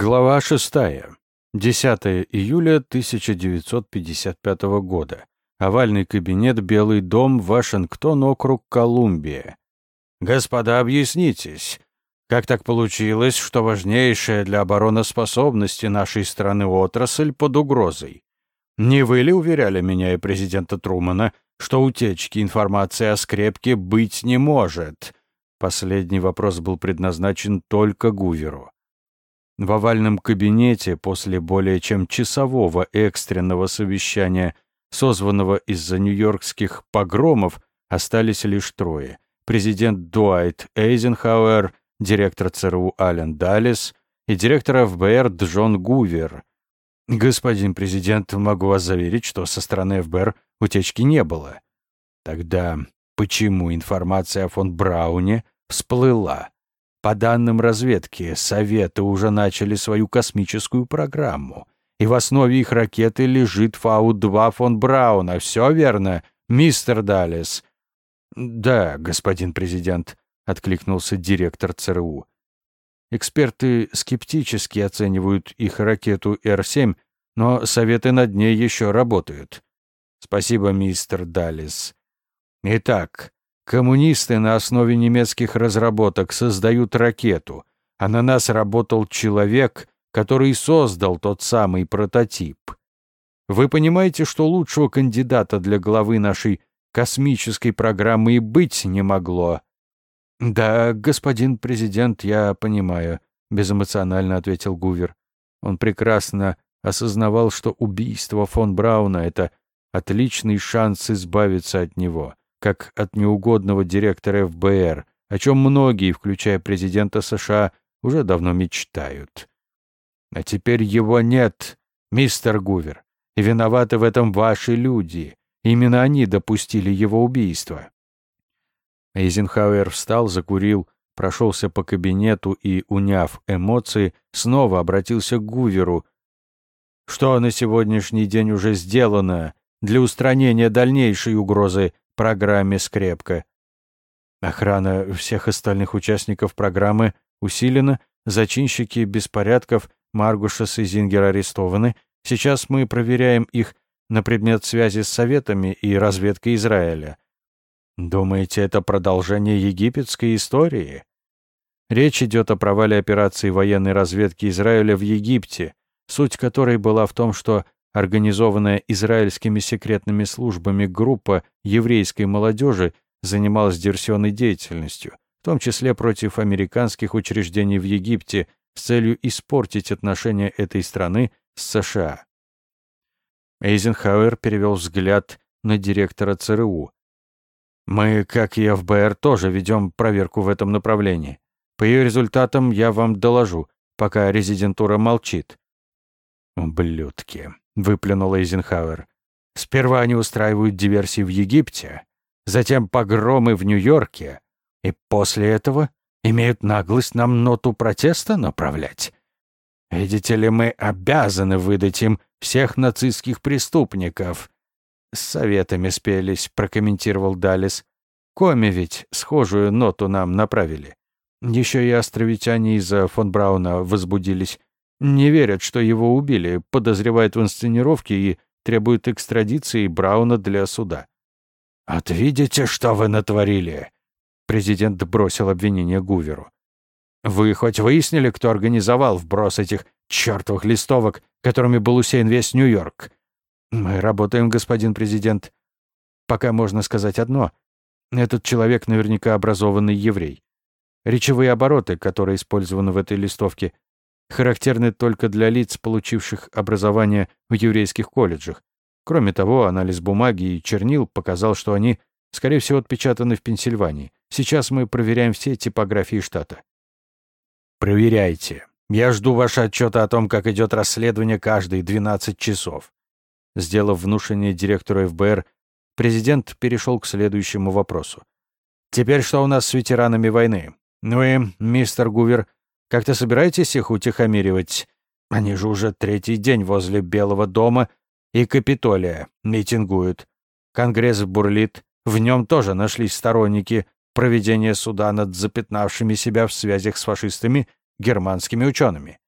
Глава 6. 10 июля 1955 года. Овальный кабинет, Белый дом, Вашингтон, округ Колумбия. Господа, объяснитесь, как так получилось, что важнейшая для обороноспособности нашей страны отрасль под угрозой? Не вы ли уверяли меня и президента Трумана, что утечки информации о скрепке быть не может? Последний вопрос был предназначен только Гуверу. В овальном кабинете после более чем часового экстренного совещания, созванного из-за нью-йоркских погромов, остались лишь трое. Президент Дуайт Эйзенхауэр, директор ЦРУ Ален Даллес и директор ФБР Джон Гувер. «Господин президент, могу вас заверить, что со стороны ФБР утечки не было». Тогда почему информация о фон Брауне всплыла? По данным разведки, Советы уже начали свою космическую программу, и в основе их ракеты лежит Фау-2 фон Брауна. Все верно, мистер Даллес?» «Да, господин президент», — откликнулся директор ЦРУ. Эксперты скептически оценивают их ракету Р-7, но советы над ней еще работают. Спасибо, мистер Даллес. Итак, Коммунисты на основе немецких разработок создают ракету, а на нас работал человек, который создал тот самый прототип. Вы понимаете, что лучшего кандидата для главы нашей космической программы и быть не могло? Да, господин президент, я понимаю, безэмоционально ответил Гувер. Он прекрасно осознавал, что убийство фон Брауна это отличный шанс избавиться от него как от неугодного директора ФБР, о чем многие, включая президента США, уже давно мечтают. А теперь его нет, мистер Гувер, и виноваты в этом ваши люди. Именно они допустили его убийство. Эйзенхауэр встал, закурил, прошелся по кабинету и, уняв эмоции, снова обратился к Гуверу. «Что на сегодняшний день уже сделано для устранения дальнейшей угрозы программе «Скрепка». Охрана всех остальных участников программы усилена, зачинщики беспорядков Маргушес и Зингер арестованы. Сейчас мы проверяем их на предмет связи с Советами и разведкой Израиля. Думаете, это продолжение египетской истории? Речь идет о провале операции военной разведки Израиля в Египте, суть которой была в том, что Организованная израильскими секретными службами группа еврейской молодежи занималась диверсионной деятельностью, в том числе против американских учреждений в Египте с целью испортить отношения этой страны с США. Эйзенхауэр перевел взгляд на директора ЦРУ. «Мы, как и ФБР, тоже ведем проверку в этом направлении. По ее результатам я вам доложу, пока резидентура молчит». «Ублюдки», выплюнул Эйзенхауэр. Сперва они устраивают диверсии в Египте, затем погромы в Нью-Йорке, и после этого имеют наглость нам ноту протеста направлять. Видите ли, мы обязаны выдать им всех нацистских преступников. С советами спелись, прокомментировал Далис. Коми ведь схожую ноту нам направили. Еще и островитяне из-за фон Брауна возбудились. Не верят, что его убили, подозревают в инсценировке и требуют экстрадиции Брауна для суда. «Вот что вы натворили?» Президент бросил обвинение Гуверу. «Вы хоть выяснили, кто организовал вброс этих чертовых листовок, которыми был усеян весь Нью-Йорк?» «Мы работаем, господин президент. Пока можно сказать одно. Этот человек наверняка образованный еврей. Речевые обороты, которые использованы в этой листовке, характерны только для лиц, получивших образование в еврейских колледжах. Кроме того, анализ бумаги и чернил показал, что они, скорее всего, отпечатаны в Пенсильвании. Сейчас мы проверяем все типографии штата. Проверяйте. Я жду ваши отчеты о том, как идет расследование каждые 12 часов. Сделав внушение директору ФБР, президент перешел к следующему вопросу. Теперь что у нас с ветеранами войны? Вы, мистер Гувер, как-то собираетесь их утихомиривать? Они же уже третий день возле Белого дома и Капитолия митингуют. Конгресс бурлит, в нем тоже нашлись сторонники проведения суда над запятнавшими себя в связях с фашистами германскими учеными.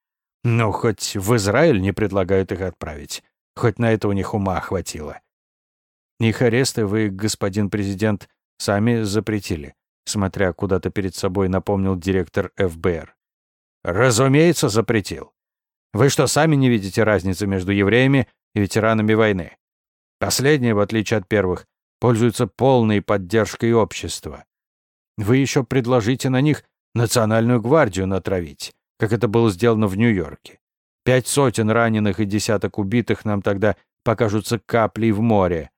Ну, хоть в Израиль не предлагают их отправить. Хоть на это у них ума хватило. Их аресты вы, господин президент, сами запретили, смотря куда-то перед собой, напомнил директор ФБР. Разумеется, запретил. Вы что, сами не видите разницы между евреями и ветеранами войны? Последние, в отличие от первых, пользуются полной поддержкой общества. Вы еще предложите на них национальную гвардию натравить, как это было сделано в Нью-Йорке. Пять сотен раненых и десяток убитых нам тогда покажутся каплей в море.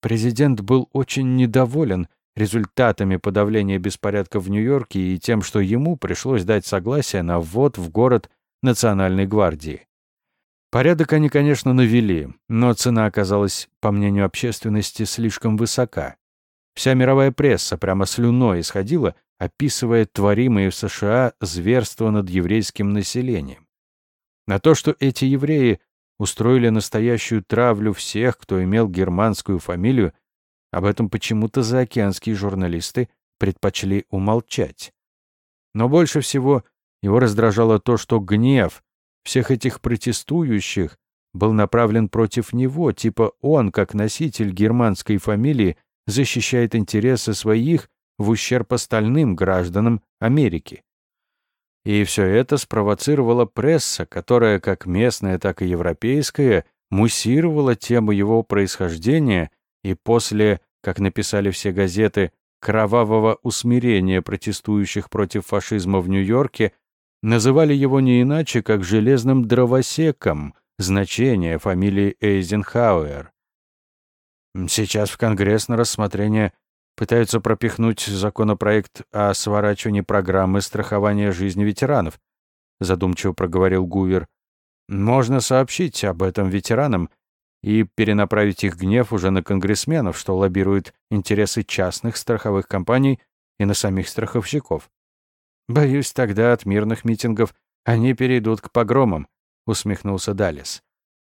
Президент был очень недоволен результатами подавления беспорядка в Нью-Йорке и тем, что ему пришлось дать согласие на ввод в город Национальной гвардии. Порядок они, конечно, навели, но цена оказалась, по мнению общественности, слишком высока. Вся мировая пресса прямо слюной исходила, описывая творимые в США зверства над еврейским населением. На то, что эти евреи устроили настоящую травлю всех, кто имел германскую фамилию, об этом почему-то заокеанские журналисты предпочли умолчать. Но больше всего его раздражало то, что гнев всех этих протестующих был направлен против него, типа он, как носитель германской фамилии, защищает интересы своих в ущерб остальным гражданам Америки. И все это спровоцировала пресса, которая, как местная, так и европейская, муссировала тему его происхождения и после, как написали все газеты, кровавого усмирения протестующих против фашизма в Нью-Йорке, называли его не иначе, как «железным дровосеком», значение фамилии Эйзенхауэр. Сейчас в Конгресс на рассмотрение пытаются пропихнуть законопроект о сворачивании программы страхования жизни ветеранов, задумчиво проговорил Гувер. Можно сообщить об этом ветеранам и перенаправить их гнев уже на конгрессменов, что лоббируют интересы частных страховых компаний и на самих страховщиков. Боюсь, тогда от мирных митингов они перейдут к погромам, усмехнулся Далис.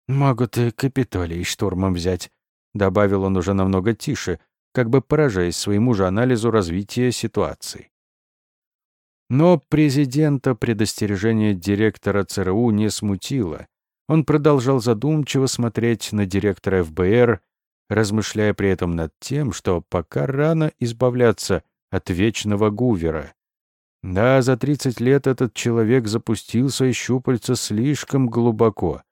Могут и Капитолий штурмом взять, добавил он уже намного тише, как бы поражаясь своему же анализу развития ситуации. Но президента предостережение директора ЦРУ не смутило. Он продолжал задумчиво смотреть на директора ФБР, размышляя при этом над тем, что пока рано избавляться от вечного Гувера. Да, за 30 лет этот человек запустил свои щупальца слишком глубоко.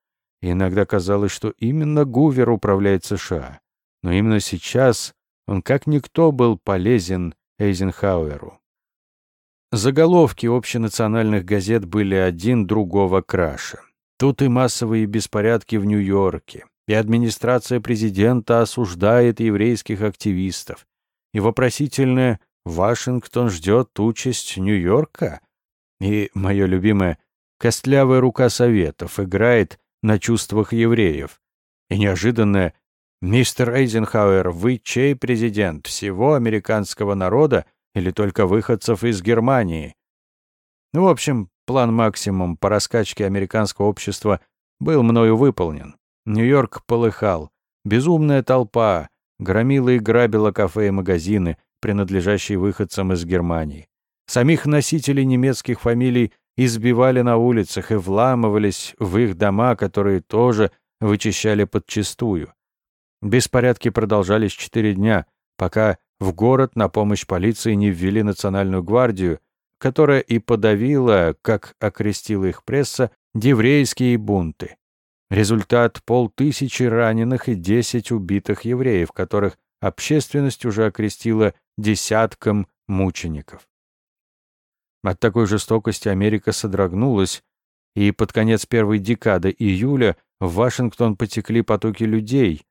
Иногда казалось, что именно Гувер управляет США. Но именно сейчас он как никто был полезен Эйзенхауэру. Заголовки общенациональных газет были один другого краше. Тут и массовые беспорядки в Нью-Йорке, и администрация президента осуждает еврейских активистов, и вопросительное Вашингтон ждет участь Нью-Йорка. И, мое любимое, костлявая рука Советов играет на чувствах евреев. И неожиданное «Мистер Эйзенхауэр, вы чей президент? Всего американского народа или только выходцев из Германии?» ну, В общем, план максимум по раскачке американского общества был мною выполнен. Нью-Йорк полыхал. Безумная толпа громила и грабила кафе и магазины, принадлежащие выходцам из Германии. Самих носителей немецких фамилий избивали на улицах и вламывались в их дома, которые тоже вычищали подчистую. Беспорядки продолжались четыре дня, пока в город на помощь полиции не ввели национальную гвардию, которая и подавила, как окрестила их пресса, еврейские бунты. Результат — полтысячи раненых и десять убитых евреев, которых общественность уже окрестила десяткам мучеников. От такой жестокости Америка содрогнулась, и под конец первой декады июля в Вашингтон потекли потоки людей,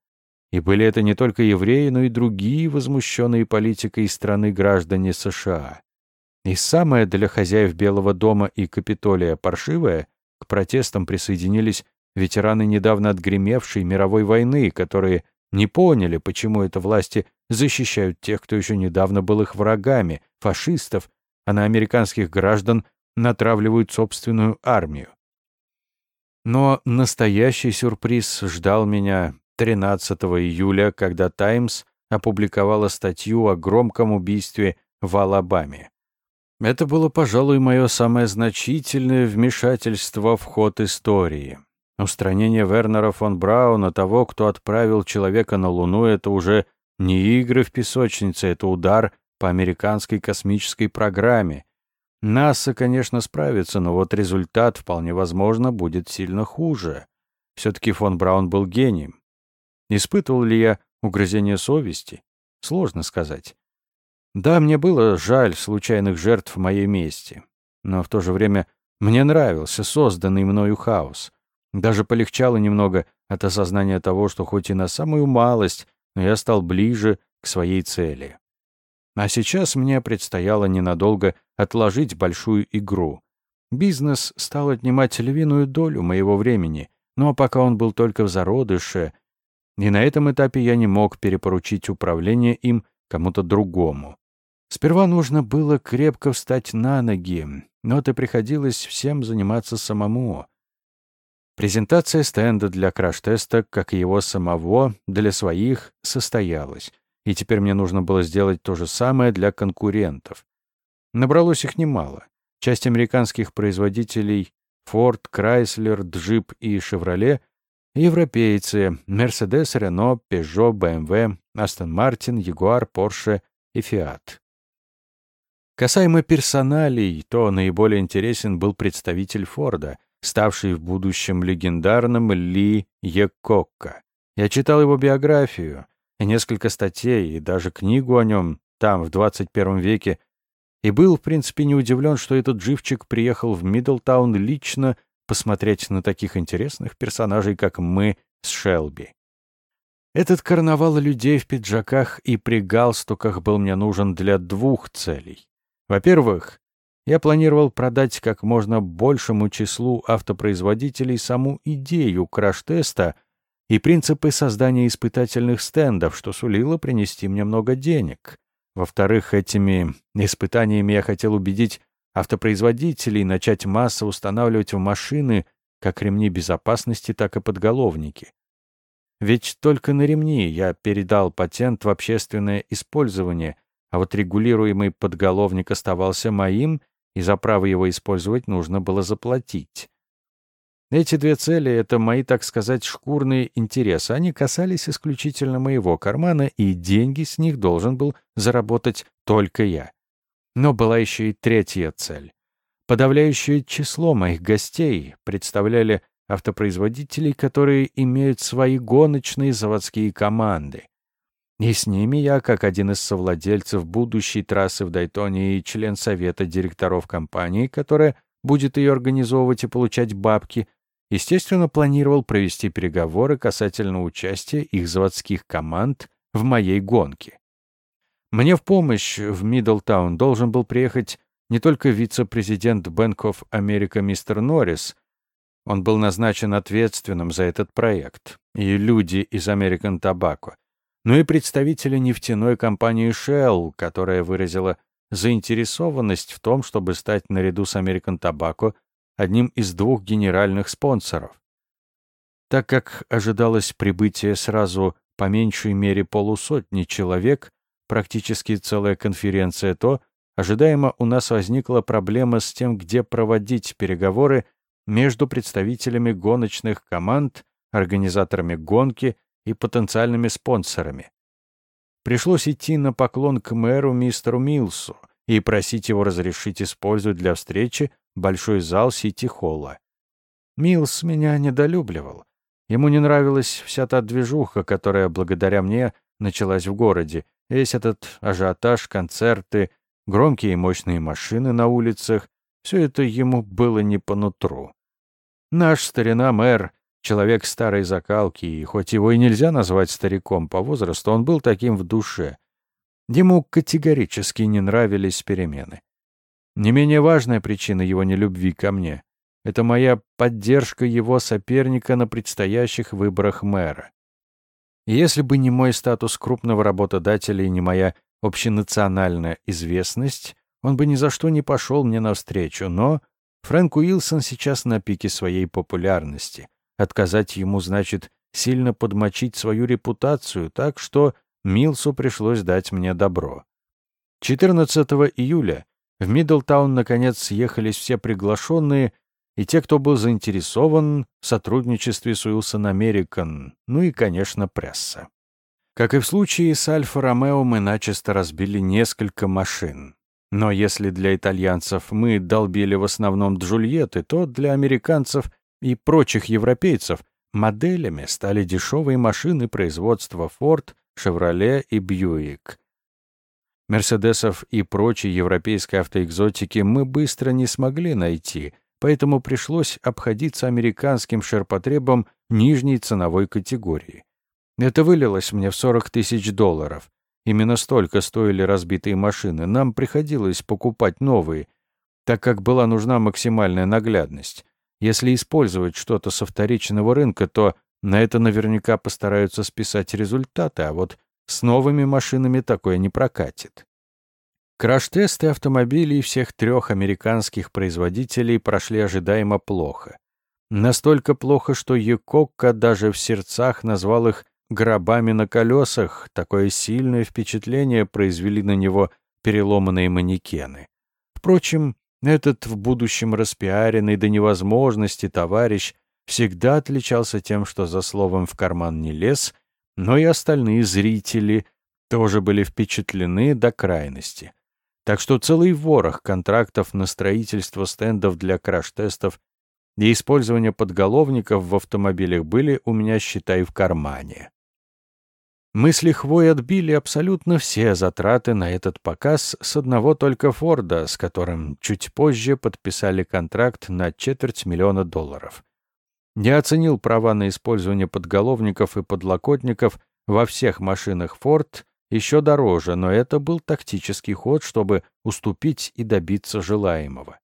и были это не только евреи, но и другие возмущенные политикой страны граждане США. И самое для хозяев Белого дома и Капитолия паршивое, к протестам присоединились ветераны недавно отгремевшей мировой войны, которые не поняли, почему это власти защищают тех, кто еще недавно был их врагами, фашистов, а на американских граждан натравливают собственную армию. Но настоящий сюрприз ждал меня 13 июля, когда «Таймс» опубликовала статью о громком убийстве в Алабаме. Это было, пожалуй, мое самое значительное вмешательство в ход истории. Устранение Вернера фон Брауна, того, кто отправил человека на Луну, это уже не игры в песочнице, это удар по американской космической программе. НАСА, конечно, справится, но вот результат, вполне возможно, будет сильно хуже. Все-таки фон Браун был гением. Испытывал ли я угрызение совести? Сложно сказать. Да, мне было жаль случайных жертв моей мести, но в то же время мне нравился созданный мною хаос. Даже полегчало немного от осознания того, что хоть и на самую малость, но я стал ближе к своей цели. А сейчас мне предстояло ненадолго отложить большую игру. Бизнес стал отнимать львиную долю моего времени, но пока он был только в зародыше, и на этом этапе я не мог перепоручить управление им кому-то другому. Сперва нужно было крепко встать на ноги, но это приходилось всем заниматься самому. Презентация стенда для краш-теста, как и его самого, для своих, состоялась. И теперь мне нужно было сделать то же самое для конкурентов. Набралось их немало. Часть американских производителей Ford, Chrysler, Jeep и Chevrolet, европейцы Mercedes, Renault, Peugeot, BMW, Aston Martin, Jaguar, Porsche и Fiat. Касаемо персоналей, то наиболее интересен был представитель Форда, ставший в будущем легендарным Ли Екокко. Я читал его биографию, несколько статей, и даже книгу о нем там, в 21 веке, и был, в принципе, не удивлен, что этот живчик приехал в Миддлтаун лично посмотреть на таких интересных персонажей, как мы с Шелби. Этот карнавал людей в пиджаках и при галстуках был мне нужен для двух целей. Во-первых, я планировал продать как можно большему числу автопроизводителей саму идею краш-теста и принципы создания испытательных стендов, что сулило принести мне много денег. Во-вторых, этими испытаниями я хотел убедить автопроизводителей начать массово устанавливать в машины как ремни безопасности, так и подголовники. Ведь только на ремни я передал патент в общественное использование, а вот регулируемый подголовник оставался моим, и за право его использовать нужно было заплатить. Эти две цели — это мои, так сказать, шкурные интересы. Они касались исключительно моего кармана, и деньги с них должен был заработать только я. Но была еще и третья цель. Подавляющее число моих гостей представляли автопроизводителей, которые имеют свои гоночные заводские команды. И с ними я, как один из совладельцев будущей трассы в Дайтоне и член совета директоров компании, которая будет ее организовывать и получать бабки, естественно, планировал провести переговоры касательно участия их заводских команд в моей гонке. Мне в помощь в Миддлтаун должен был приехать не только вице-президент Bank of America мистер Норрис, он был назначен ответственным за этот проект, и люди из American Tobacco, но и представители нефтяной компании Shell, которая выразила заинтересованность в том, чтобы стать наряду с American Tobacco одним из двух генеральных спонсоров. Так как ожидалось прибытие сразу по меньшей мере полусотни человек, практически целая конференция, то ожидаемо у нас возникла проблема с тем, где проводить переговоры между представителями гоночных команд, организаторами гонки и потенциальными спонсорами. Пришлось идти на поклон к мэру мистеру Милсу и просить его разрешить использовать для встречи большой зал Сити-Холла. Милс меня недолюбливал. Ему не нравилась вся та движуха, которая благодаря мне началась в городе. Весь этот ажиотаж, концерты, громкие и мощные машины на улицах — все это ему было не по нутру. Наш старина мэр Человек старой закалки, и хоть его и нельзя назвать стариком по возрасту, он был таким в душе. Ему категорически не нравились перемены. Не менее важная причина его нелюбви ко мне — это моя поддержка его соперника на предстоящих выборах мэра. Если бы не мой статус крупного работодателя и не моя общенациональная известность, он бы ни за что не пошел мне навстречу, но Фрэнк Уилсон сейчас на пике своей популярности — Отказать ему значит сильно подмочить свою репутацию, так что Милсу пришлось дать мне добро. 14 июля В Миддлтаун, наконец, съехались все приглашенные и те, кто был заинтересован в сотрудничестве с Уилсон Американ, ну и, конечно, пресса. Как и в случае с Альфа-Ромео, мы начисто разбили несколько машин. Но если для итальянцев мы долбили в основном Джульетты, то для американцев и прочих европейцев моделями стали дешевые машины производства Ford, Chevrolet и Buick. Мерседесов и прочей европейской автоэкзотики мы быстро не смогли найти, поэтому пришлось обходиться американским ширпотребом нижней ценовой категории. Это вылилось мне в 40 тысяч долларов. Именно столько стоили разбитые машины. Нам приходилось покупать новые, так как была нужна максимальная наглядность. Если использовать что-то со вторичного рынка, то на это наверняка постараются списать результаты, а вот с новыми машинами такое не прокатит. Краш-тесты автомобилей всех трех американских производителей прошли ожидаемо плохо. Настолько плохо, что Якокко даже в сердцах назвал их гробами на колесах, такое сильное впечатление произвели на него переломанные манекены. Впрочем, этот в будущем распиаренный до невозможности товарищ всегда отличался тем, что за словом в карман не лез, но и остальные зрители тоже были впечатлены до крайности. Так что целый ворох контрактов на строительство стендов для краш-тестов и использование подголовников в автомобилях были у меня, считай, в кармане. Мы с лихвой отбили абсолютно все затраты на этот показ с одного только Форда, с которым чуть позже подписали контракт на четверть миллиона долларов. Я оценил права на использование подголовников и подлокотников во всех машинах Ford еще дороже, но это был тактический ход, чтобы уступить и добиться желаемого.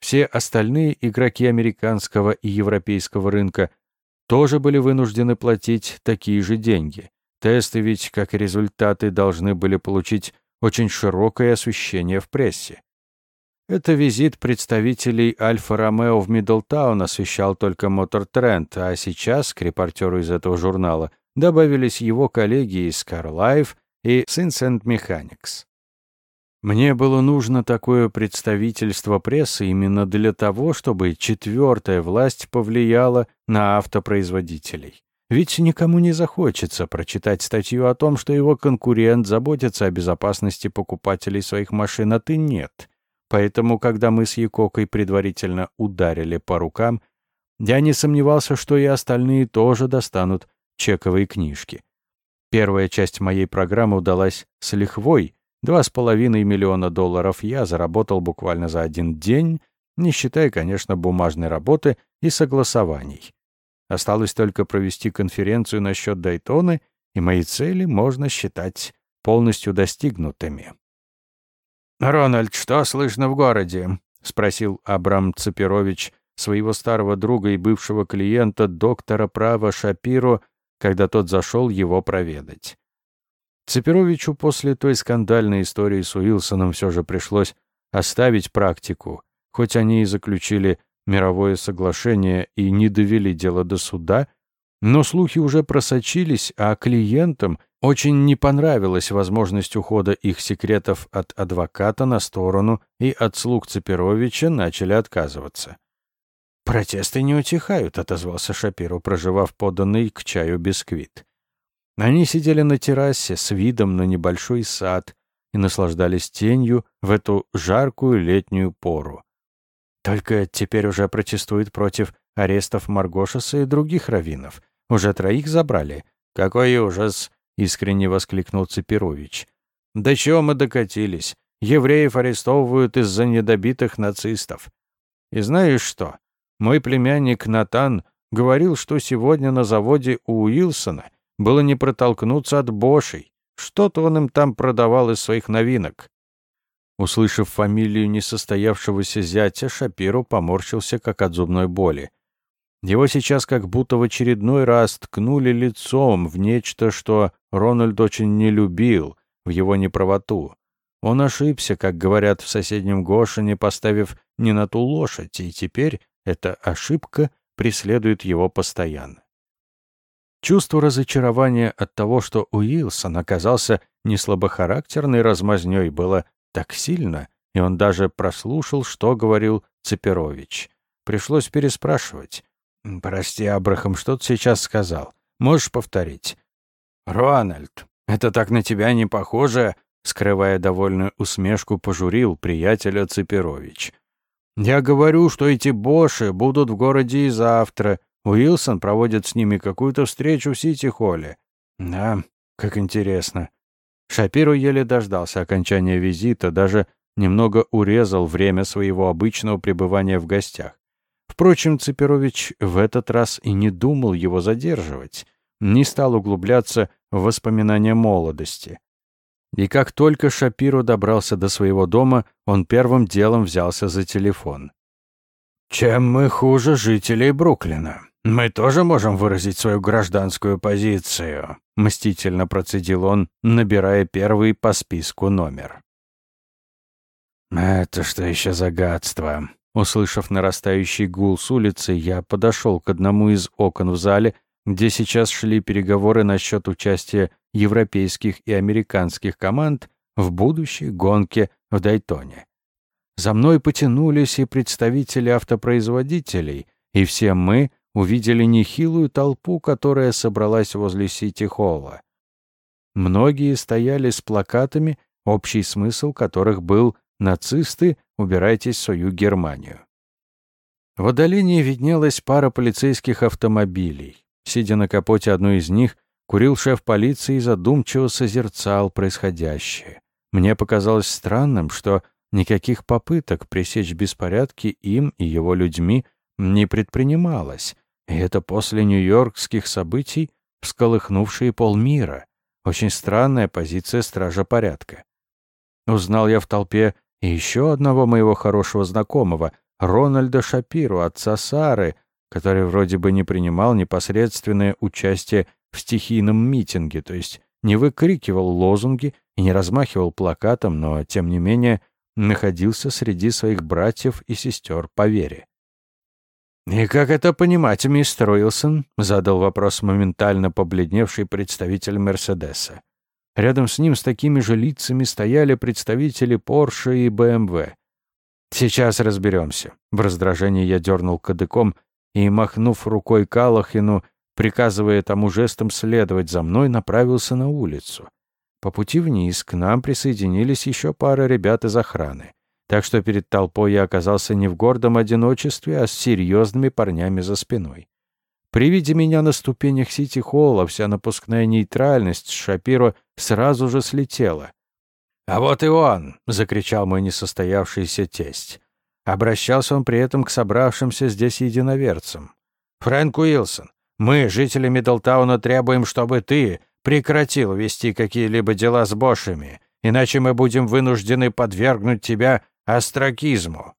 Все остальные игроки американского и европейского рынка тоже были вынуждены платить такие же деньги. Тесты ведь, как и результаты, должны были получить очень широкое освещение в прессе. Это визит представителей Альфа-Ромео в Миддлтаун освещал только Мотор Тренд, а сейчас, к репортеру из этого журнала, добавились его коллеги из CarLife и Sincent Mechanics. Мне было нужно такое представительство прессы именно для того, чтобы четвертая власть повлияла на автопроизводителей. Ведь никому не захочется прочитать статью о том, что его конкурент заботится о безопасности покупателей своих машин, а ты нет. Поэтому, когда мы с Якокой предварительно ударили по рукам, я не сомневался, что и остальные тоже достанут чековые книжки. Первая часть моей программы удалась с лихвой. Два с половиной миллиона долларов я заработал буквально за один день, не считая, конечно, бумажной работы и согласований. Осталось только провести конференцию насчет Дайтоны, и мои цели можно считать полностью достигнутыми. «Рональд, что слышно в городе?» — спросил Абрам Цепирович своего старого друга и бывшего клиента, доктора права Шапиро, когда тот зашел его проведать. Цепировичу после той скандальной истории с Уилсоном все же пришлось оставить практику, хоть они и заключили мировое соглашение и не довели дело до суда, но слухи уже просочились, а клиентам очень не понравилась возможность ухода их секретов от адвоката на сторону, и от слуг Цепировича начали отказываться. «Протесты не утихают», — отозвался Шапиру, проживав поданный к чаю бисквит. Они сидели на террасе с видом на небольшой сад и наслаждались тенью в эту жаркую летнюю пору. Только теперь уже протестуют против арестов Маргошеса и других раввинов. Уже троих забрали. «Какой ужас!» — искренне воскликнул Цепирович. «До чего мы докатились? Евреев арестовывают из-за недобитых нацистов. И знаешь что? Мой племянник Натан говорил, что сегодня на заводе у Уилсона было не протолкнуться от Бошей. Что-то он им там продавал из своих новинок. Услышав фамилию несостоявшегося зятя, Шапиру поморщился, как от зубной боли. Его сейчас как будто в очередной раз ткнули лицом в нечто, что Рональд очень не любил, в его неправоту. Он ошибся, как говорят в соседнем Гошине, поставив не на ту лошадь, и теперь эта ошибка преследует его постоянно. Чувство разочарования от того, что Уилсон оказался не слабохарактерной размазнёй, было так сильно, и он даже прослушал, что говорил Цепирович. Пришлось переспрашивать. «Прости, Абрахам, что ты сейчас сказал? Можешь повторить?» «Рональд, это так на тебя не похоже?» Скрывая довольную усмешку, пожурил приятеля Цепирович. «Я говорю, что эти боши будут в городе и завтра. Уилсон проводит с ними какую-то встречу в Сити-холле». «Да, как интересно». Шапиру еле дождался окончания визита, даже немного урезал время своего обычного пребывания в гостях. Впрочем, Цепирович в этот раз и не думал его задерживать, не стал углубляться в воспоминания молодости. И как только Шапиру добрался до своего дома, он первым делом взялся за телефон. «Чем мы хуже жителей Бруклина? Мы тоже можем выразить свою гражданскую позицию», — мстительно процедил он, набирая первый по списку номер. «Это что еще за гадство?» Услышав нарастающий гул с улицы, я подошел к одному из окон в зале, где сейчас шли переговоры насчет участия европейских и американских команд в будущей гонке в Дайтоне. За мной потянулись и представители автопроизводителей, и все мы увидели нехилую толпу, которая собралась возле Сити-Холла. Многие стояли с плакатами, общий смысл которых был «Нацисты, убирайтесь в свою Германию». В отдалении виднелась пара полицейских автомобилей. Сидя на капоте одной из них, Курил шеф полиции и задумчиво созерцал происходящее. Мне показалось странным, что никаких попыток пресечь беспорядки им и его людьми не предпринималось, и это после нью-йоркских событий, всколыхнувшие полмира. Очень странная позиция стража порядка. Узнал я в толпе еще одного моего хорошего знакомого, Рональда Шапиру, отца Сары, который вроде бы не принимал непосредственное участие в стихийном митинге, то есть не выкрикивал лозунги и не размахивал плакатом, но, тем не менее, находился среди своих братьев и сестер по вере. «И как это понимать, мистер Уилсон?» — задал вопрос моментально побледневший представитель Мерседеса. Рядом с ним с такими же лицами стояли представители Порше и БМВ. «Сейчас разберемся». В раздражении я дернул кадыком и, махнув рукой Калахину, приказывая тому жестом следовать за мной, направился на улицу. По пути вниз к нам присоединились еще пара ребят из охраны. Так что перед толпой я оказался не в гордом одиночестве, а с серьезными парнями за спиной. При виде меня на ступенях Сити-Холла вся напускная нейтральность Шапиро сразу же слетела. «А вот и он!» — закричал мой несостоявшийся тесть. Обращался он при этом к собравшимся здесь единоверцам. «Фрэнк Уилсон, мы, жители Миддлтауна, требуем, чтобы ты прекратил вести какие-либо дела с Бошами, иначе мы будем вынуждены подвергнуть тебя остракизму».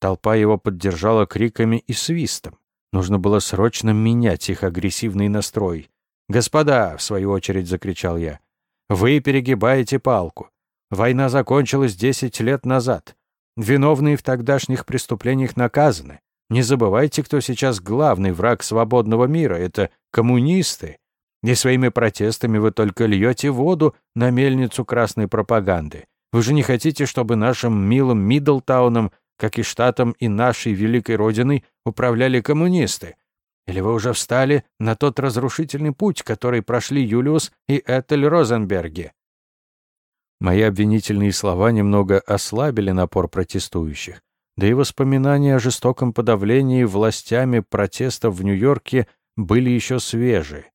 Толпа его поддержала криками и свистом. Нужно было срочно менять их агрессивный настрой. «Господа!» — в свою очередь закричал я. «Вы перегибаете палку. Война закончилась десять лет назад. Виновные в тогдашних преступлениях наказаны. Не забывайте, кто сейчас главный враг свободного мира. Это коммунисты. И своими протестами вы только льете воду на мельницу красной пропаганды. Вы же не хотите, чтобы нашим милым Миддлтауном, как и штатом и нашей великой родиной, управляли коммунисты? Или вы уже встали на тот разрушительный путь, который прошли Юлиус и Этель Розенберги? Мои обвинительные слова немного ослабили напор протестующих да и воспоминания о жестоком подавлении властями протестов в Нью-Йорке были еще свежи.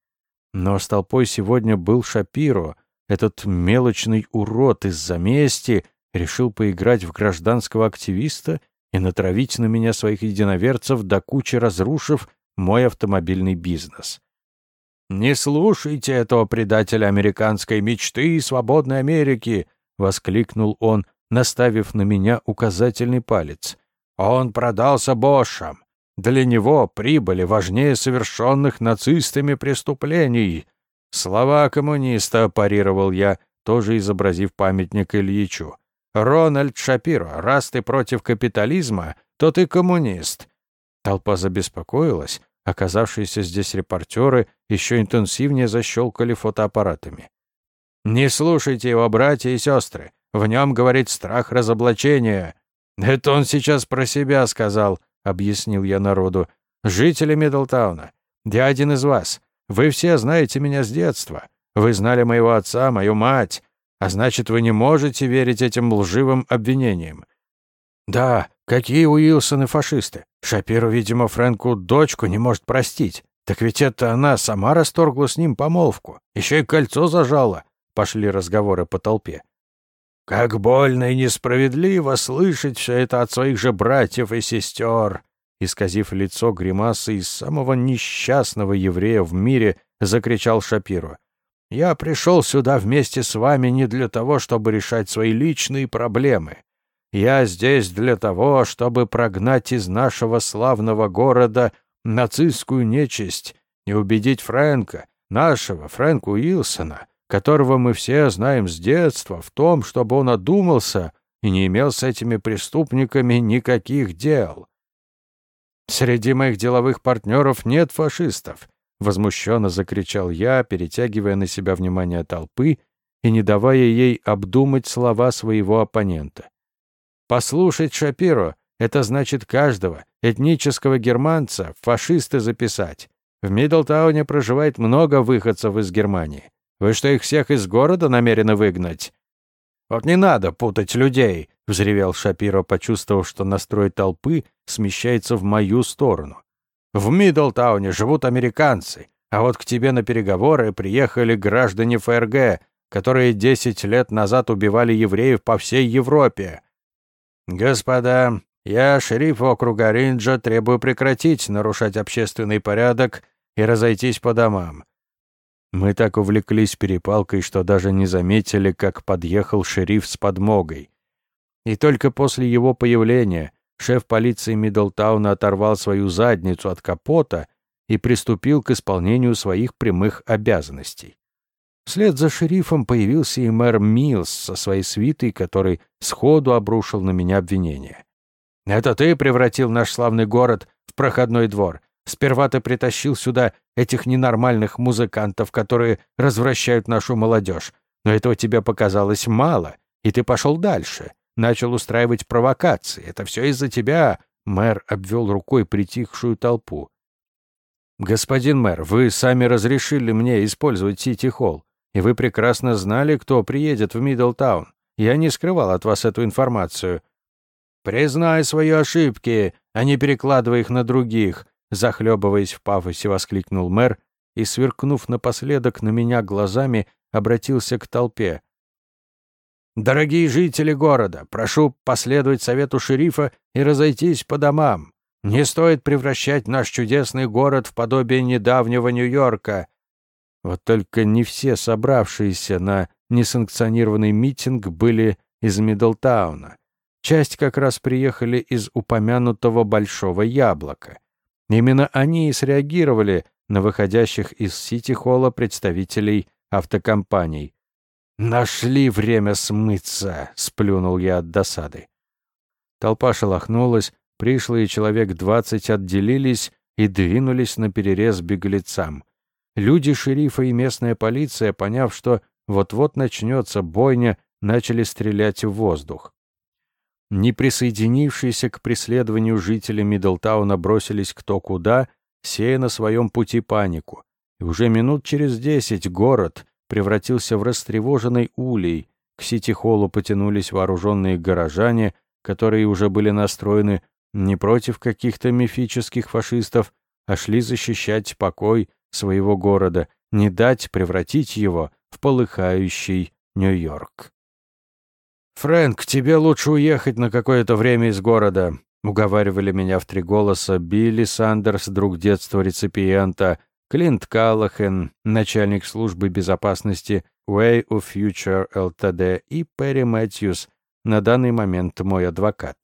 Но с толпой сегодня был Шапиро, этот мелочный урод из-за мести решил поиграть в гражданского активиста и натравить на меня своих единоверцев, до кучи разрушив мой автомобильный бизнес. «Не слушайте этого предателя американской мечты и свободной Америки!» — воскликнул он, наставив на меня указательный палец. Он продался Бошам. Для него прибыли важнее совершенных нацистами преступлений. Слова коммуниста парировал я, тоже изобразив памятник Ильичу. «Рональд Шапиро, раз ты против капитализма, то ты коммунист». Толпа забеспокоилась, оказавшиеся здесь репортеры еще интенсивнее защелкали фотоаппаратами. «Не слушайте его, братья и сестры. В нем, говорит, страх разоблачения. Это он сейчас про себя сказал, объяснил я народу. Жители Миддлтауна, я один из вас. Вы все знаете меня с детства. Вы знали моего отца, мою мать. А значит, вы не можете верить этим лживым обвинениям. Да, какие Уилсоны фашисты. Шапиру, видимо, Фрэнку дочку не может простить. Так ведь это она сама расторгла с ним помолвку. Еще и кольцо зажала. Пошли разговоры по толпе. Как больно и несправедливо слышать все это от своих же братьев и сестер. Исказив лицо гримасы из самого несчастного еврея в мире, закричал Шапиру. «Я пришел сюда вместе с вами не для того, чтобы решать свои личные проблемы. Я здесь для того, чтобы прогнать из нашего славного города нацистскую нечисть и убедить Фрэнка, нашего Фрэнка Уилсона, которого мы все знаем с детства, в том, чтобы он одумался и не имел с этими преступниками никаких дел. Среди моих деловых партнеров нет фашистов, возмущенно закричал я, перетягивая на себя внимание толпы и не давая ей обдумать слова своего оппонента. Послушать Шапиро — это значит каждого, этнического германца, фашисты записать. В Миддлтауне проживает много выходцев из Германии. Вы что, их всех из города намерены выгнать? Вот не надо путать людей, — взревел Шапиро, почувствовав, что настрой толпы смещается в мою сторону. «В Миддлтауне живут американцы, а вот к тебе на переговоры приехали граждане ФРГ, которые десять лет назад убивали евреев по всей Европе. Господа, я, шериф округа Ринджа, требую прекратить нарушать общественный порядок и разойтись по домам». Мы так увлеклись перепалкой, что даже не заметили, как подъехал шериф с подмогой. И только после его появления шеф полиции Миддлтауна оторвал свою задницу от капота и приступил к исполнению своих прямых обязанностей. Вслед за шерифом появился и мэр Милс со своей свитой, который сходу обрушил на меня обвинение. «Это ты превратил наш славный город в проходной двор. Сперва ты притащил сюда этих ненормальных музыкантов, которые развращают нашу молодежь. Но этого тебе показалось мало, и ты пошел дальше начал устраивать провокации. Это все из-за тебя!» Мэр обвел рукой притихшую толпу. «Господин мэр, вы сами разрешили мне использовать Сити-Холл, и вы прекрасно знали, кто приедет в Миддлтаун. Я не скрывал от вас эту информацию. Признай свои ошибки, а не перекладывай их на других», захлебываясь в пафосе, воскликнул мэр и, сверкнув напоследок на меня глазами, обратился к толпе. Дорогие жители города, прошу последовать совету шерифа и разойтись по домам. Не стоит превращать наш чудесный город в подобие недавнего Нью-Йорка. Вот только не все собравшиеся на несанкционированный митинг были из Миддлтауна. Часть как раз приехали из упомянутого Большого Яблока. Именно они и среагировали на выходящих из Сити-холла представителей автокомпаний. «Нашли время смыться!» — сплюнул я от досады. Толпа шелохнулась, пришлые человек двадцать отделились и двинулись на перерез беглецам. Люди шерифа и местная полиция, поняв, что вот-вот начнется бойня, начали стрелять в воздух. Не присоединившиеся к преследованию жители Миддлтауна бросились кто куда, сея на своем пути панику. И уже минут через десять город, превратился в растревоженный улей. К Сити-холлу потянулись вооруженные горожане, которые уже были настроены не против каких-то мифических фашистов, а шли защищать покой своего города, не дать превратить его в полыхающий Нью-Йорк. «Фрэнк, тебе лучше уехать на какое-то время из города», — уговаривали меня в три голоса Билли Сандерс, друг детства реципиента, Клинт Каллахен, начальник службы безопасности Way of Future Ltd. и Перри Мэтьюс, на данный момент мой адвокат.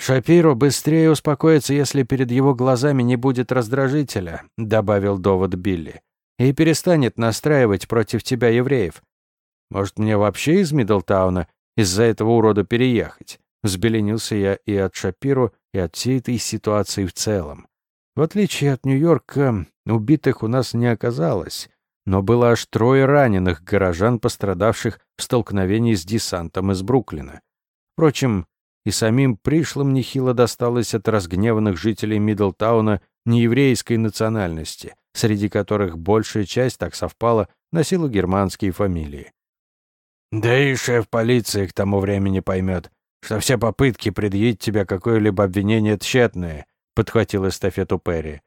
«Шапиро быстрее успокоится, если перед его глазами не будет раздражителя», — добавил довод Билли, «и перестанет настраивать против тебя евреев. Может, мне вообще из Миддлтауна из-за этого урода переехать?» Взбеленился я и от Шапиро, и от всей этой ситуации в целом. В отличие от Нью-Йорка, убитых у нас не оказалось, но было аж трое раненых горожан, пострадавших в столкновении с десантом из Бруклина. Впрочем, и самим пришлым нехило досталось от разгневанных жителей Мидлтауна нееврейской национальности, среди которых большая часть, так совпала, носила германские фамилии. «Да и шеф полиции к тому времени поймет, что все попытки предъявить тебя какое-либо обвинение тщетные», — подхватил эстафету Перри.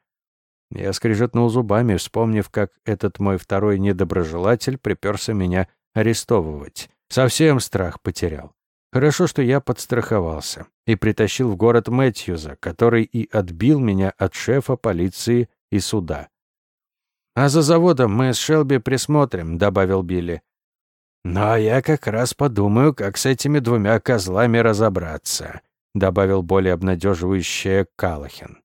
Я скрежетнул зубами, вспомнив, как этот мой второй недоброжелатель приперся меня арестовывать. Совсем страх потерял. Хорошо, что я подстраховался и притащил в город Мэтьюза, который и отбил меня от шефа полиции и суда. «А за заводом мы с Шелби присмотрим», — добавил Билли. «Но я как раз подумаю, как с этими двумя козлами разобраться», — добавил более обнадеживающее Калахин.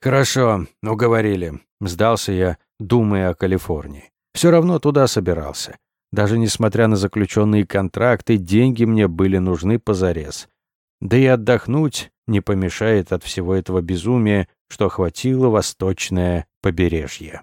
«Хорошо, уговорили», — сдался я, думая о Калифорнии. Все равно туда собирался. Даже несмотря на заключенные контракты, деньги мне были нужны позарез. Да и отдохнуть не помешает от всего этого безумия, что охватило восточное побережье.